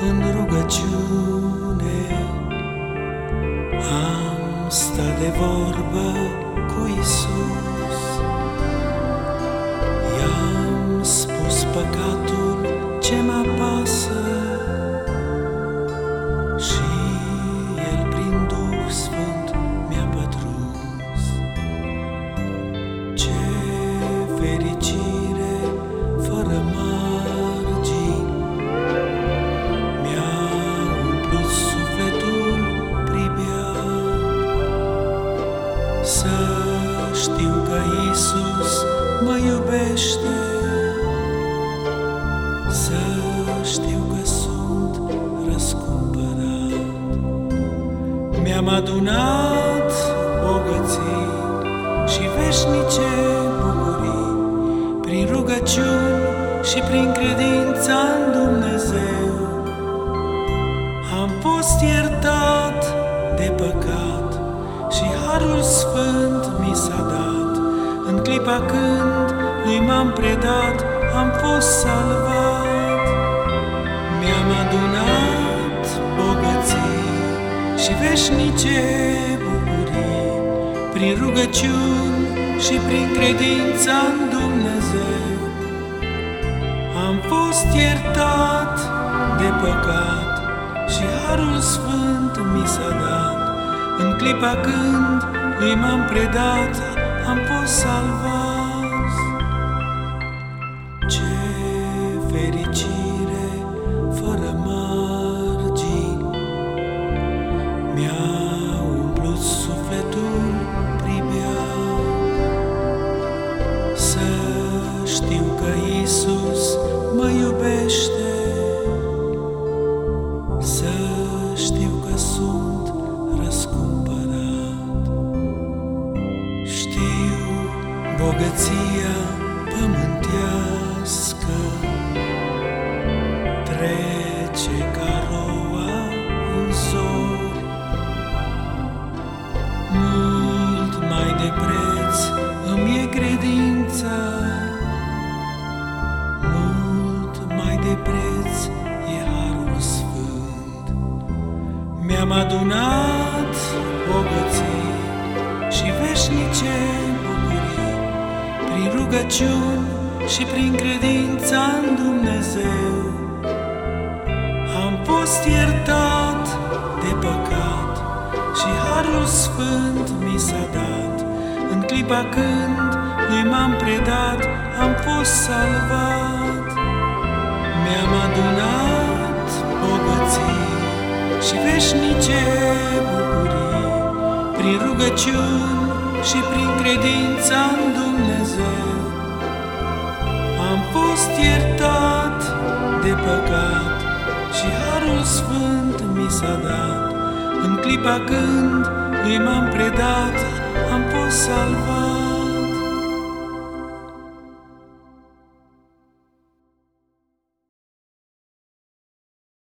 în rugăciune. Am stat de vorbă cu Isus I-am spus păcatul ce mă pasă Să știu că Isus mă iubește. Să știu că sunt răscumpărat. Mi-am adunat bogății și veșnice bucurii Prin rugăciuni și prin credința în Dumnezeu. Am fost iertat de păcat și Harul Sfânt mi s-a dat. În clipa când lui m-am predat, am fost salvat. Mi-am adunat bogății și veșnice bucurii Prin rugăciuni și prin credința în Dumnezeu. Am fost iertat de păcat și Harul Sfânt mi s-a dat În clipa când lui m-am predat, am fost salvat. Ce fericire bogăția pământească Trece ca roa în zori. Mult mai de preț îmi e credința Mult mai de preț e Harul Sfânt. Mi-am adunat bogății și veșnice bucurii Prin rugăciuni și prin credința în Dumnezeu Am fost iertat de păcat și Harul Sfânt mi s-a dat. În clipa când lui m-am predat, am fost salvat. Mi-am adunat bogății și veșnice bucurii Prin rugăciuni și prin credința în Dumnezeu Harul Sfânt mi s-a dat. În clipa când lui m-am predat, am fost salvat